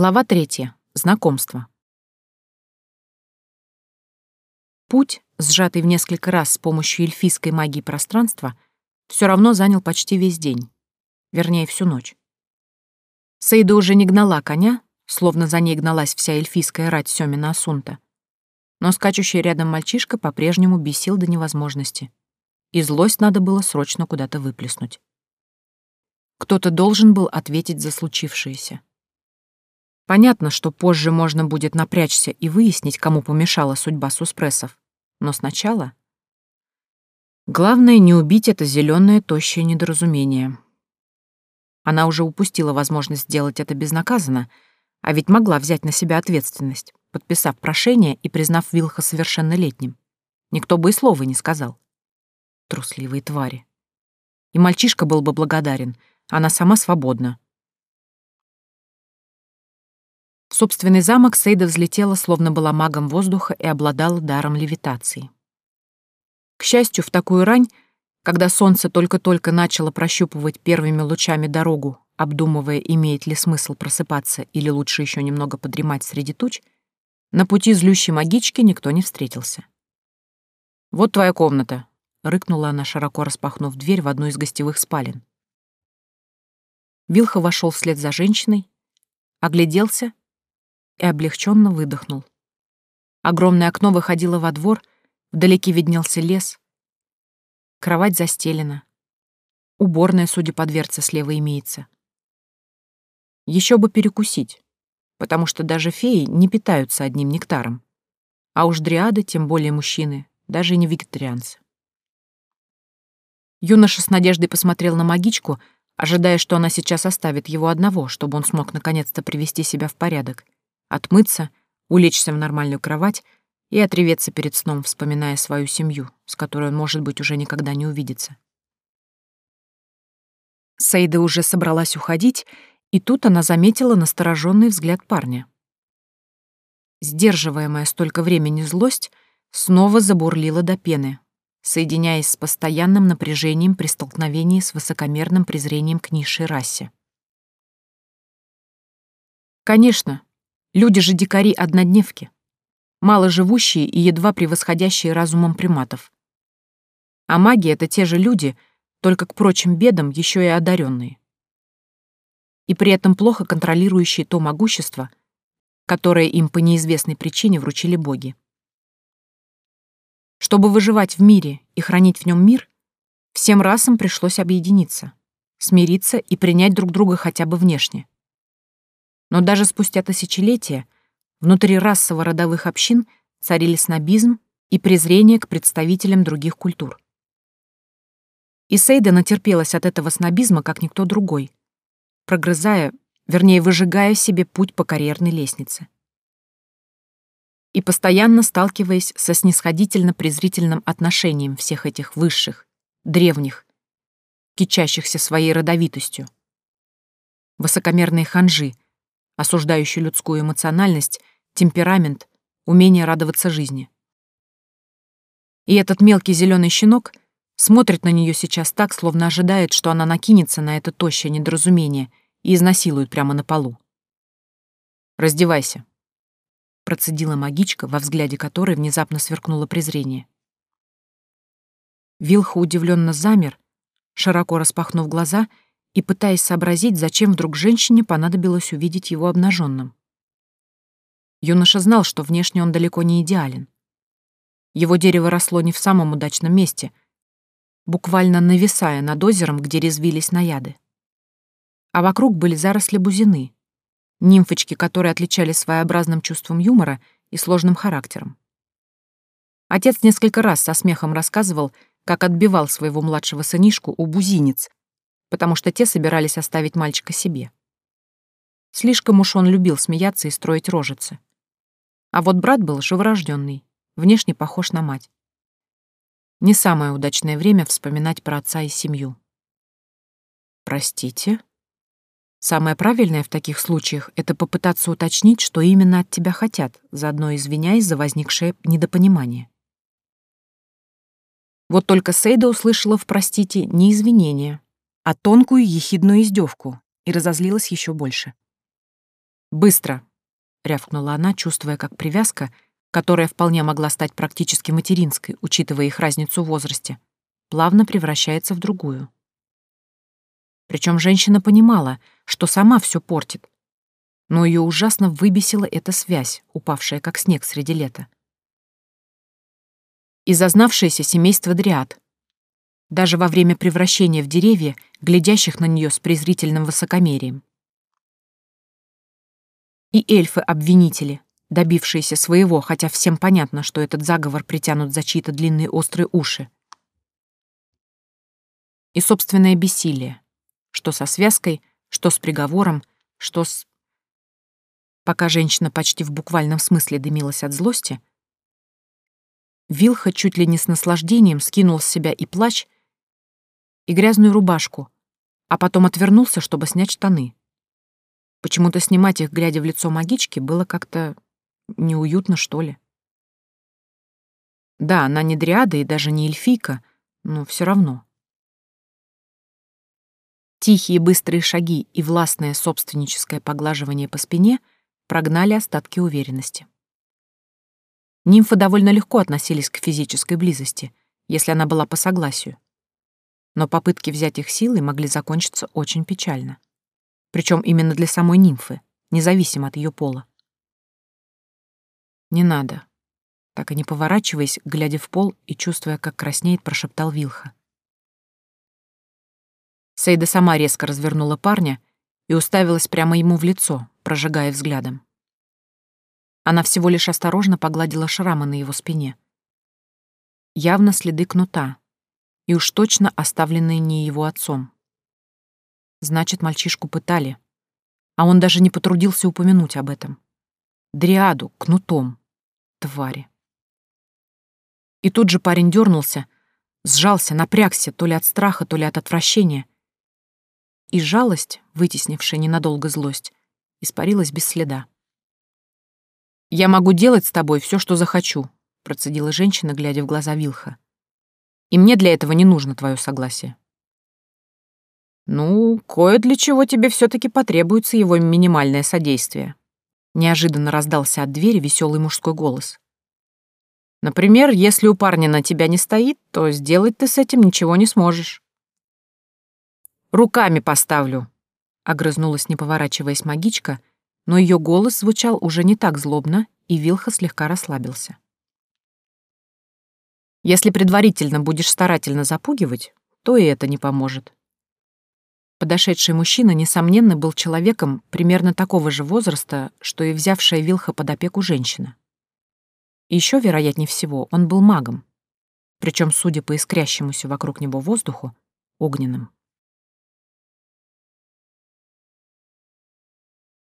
Глава третья. Знакомство. Путь, сжатый в несколько раз с помощью эльфийской магии пространства, все равно занял почти весь день. Вернее, всю ночь. Сейда уже не гнала коня, словно за ней гналась вся эльфийская рать Сёмина Асунта. Но скачущий рядом мальчишка по-прежнему бесил до невозможности. И злость надо было срочно куда-то выплеснуть. Кто-то должен был ответить за случившееся. Понятно, что позже можно будет напрячься и выяснить, кому помешала судьба суспрессов. Но сначала... Главное не убить это зеленое тощее недоразумение. Она уже упустила возможность сделать это безнаказанно, а ведь могла взять на себя ответственность, подписав прошение и признав Вилха совершеннолетним. Никто бы и слова не сказал. Трусливые твари. И мальчишка был бы благодарен, она сама свободна, собственный замок Сейда взлетела, словно была магом воздуха и обладала даром левитации. К счастью, в такую рань, когда солнце только-только начало прощупывать первыми лучами дорогу, обдумывая, имеет ли смысл просыпаться или лучше еще немного подремать среди туч, на пути злющей магички никто не встретился. «Вот твоя комната», — рыкнула она, широко распахнув дверь в одну из гостевых спален. Вилха вошел вслед за женщиной, огляделся и облегченно выдохнул. Огромное окно выходило во двор, вдалеке виднелся лес. Кровать застелена. Уборная, судя по дверце, слева имеется. Еще бы перекусить, потому что даже феи не питаются одним нектаром. А уж дриады, тем более мужчины, даже не вегетарианцы. Юноша с надеждой посмотрел на магичку, ожидая, что она сейчас оставит его одного, чтобы он смог наконец-то привести себя в порядок — отмыться, улечься в нормальную кровать и отреветься перед сном, вспоминая свою семью, с которой он, может быть, уже никогда не увидится. Сейда уже собралась уходить, и тут она заметила настороженный взгляд парня. Сдерживаемая столько времени злость снова забурлила до пены, соединяясь с постоянным напряжением при столкновении с высокомерным презрением к низшей расе. Конечно, Люди же дикари-однодневки, маложивущие и едва превосходящие разумом приматов. А маги — это те же люди, только к прочим бедам еще и одаренные. И при этом плохо контролирующие то могущество, которое им по неизвестной причине вручили боги. Чтобы выживать в мире и хранить в нем мир, всем расам пришлось объединиться, смириться и принять друг друга хотя бы внешне. Но даже спустя тысячелетия внутри расово-родовых общин царили снобизм и презрение к представителям других культур. И Сейда натерпелась от этого снобизма, как никто другой, прогрызая, вернее, выжигая себе путь по карьерной лестнице. И постоянно сталкиваясь со снисходительно-презрительным отношением всех этих высших, древних, кичащихся своей родовитостью. Высокомерные ханжи — осуждающий людскую эмоциональность, темперамент, умение радоваться жизни. И этот мелкий зеленый щенок смотрит на нее сейчас так, словно ожидает, что она накинется на это тощее недоразумение и изнасилует прямо на полу. «Раздевайся», — процедила магичка, во взгляде которой внезапно сверкнуло презрение. Вилха удивленно замер, широко распахнув глаза — и пытаясь сообразить, зачем вдруг женщине понадобилось увидеть его обнаженным. Юноша знал, что внешне он далеко не идеален. Его дерево росло не в самом удачном месте, буквально нависая над озером, где резвились наяды. А вокруг были заросли бузины, нимфочки, которые отличались своеобразным чувством юмора и сложным характером. Отец несколько раз со смехом рассказывал, как отбивал своего младшего сынишку у бузинец, потому что те собирались оставить мальчика себе. Слишком уж он любил смеяться и строить рожицы. А вот брат был живорожденный, внешне похож на мать. Не самое удачное время вспоминать про отца и семью. «Простите?» Самое правильное в таких случаях — это попытаться уточнить, что именно от тебя хотят, заодно извиняясь за возникшее недопонимание. Вот только Сейда услышала в «простите» не извинения, а тонкую ехидную издевку и разозлилась еще больше. «Быстро!» — рявкнула она, чувствуя, как привязка, которая вполне могла стать практически материнской, учитывая их разницу в возрасте, плавно превращается в другую. Причем женщина понимала, что сама все портит, но ее ужасно выбесила эта связь, упавшая как снег среди лета. И зазнавшееся семейство дриад. Даже во время превращения в деревья, глядящих на нее с презрительным высокомерием. И эльфы-обвинители, добившиеся своего, хотя всем понятно, что этот заговор притянут за чьи-то длинные острые уши. И собственное бессилие, что со связкой, что с приговором, что с Пока женщина почти в буквальном смысле дымилась от злости, Вилха чуть ли не с наслаждением скинул с себя и плащ, и грязную рубашку, а потом отвернулся, чтобы снять штаны. Почему-то снимать их, глядя в лицо магички, было как-то неуютно, что ли. Да, она не дриада и даже не эльфийка, но все равно. Тихие быстрые шаги и властное собственническое поглаживание по спине — прогнали остатки уверенности. Нимфы довольно легко относились к физической близости, если она была по согласию. Но попытки взять их силой могли закончиться очень печально. Причем именно для самой нимфы, независимо от ее пола. «Не надо», так и не поворачиваясь, глядя в пол и чувствуя, как краснеет, прошептал Вилха. Сейда сама резко развернула парня и уставилась прямо ему в лицо, прожигая взглядом. Она всего лишь осторожно погладила шрамы на его спине. Явно следы кнута, и уж точно оставленные не его отцом. Значит, мальчишку пытали, а он даже не потрудился упомянуть об этом. Дриаду, кнутом. Твари. И тут же парень дернулся, сжался, напрягся, то ли от страха, то ли от отвращения, и жалость, вытеснившая ненадолго злость, испарилась без следа. «Я могу делать с тобой все, что захочу», — процедила женщина, глядя в глаза Вилха. «И мне для этого не нужно твое согласие». «Ну, кое для чего тебе все таки потребуется его минимальное содействие», — неожиданно раздался от двери веселый мужской голос. «Например, если у парня на тебя не стоит, то сделать ты с этим ничего не сможешь». Руками поставлю!» — огрызнулась, не поворачиваясь магичка, но ее голос звучал уже не так злобно, и Вилха слегка расслабился. «Если предварительно будешь старательно запугивать, то и это не поможет». Подошедший мужчина, несомненно, был человеком примерно такого же возраста, что и взявшая Вилха под опеку женщина. Еще, вероятнее всего, он был магом, причем, судя по искрящемуся вокруг него воздуху, огненным.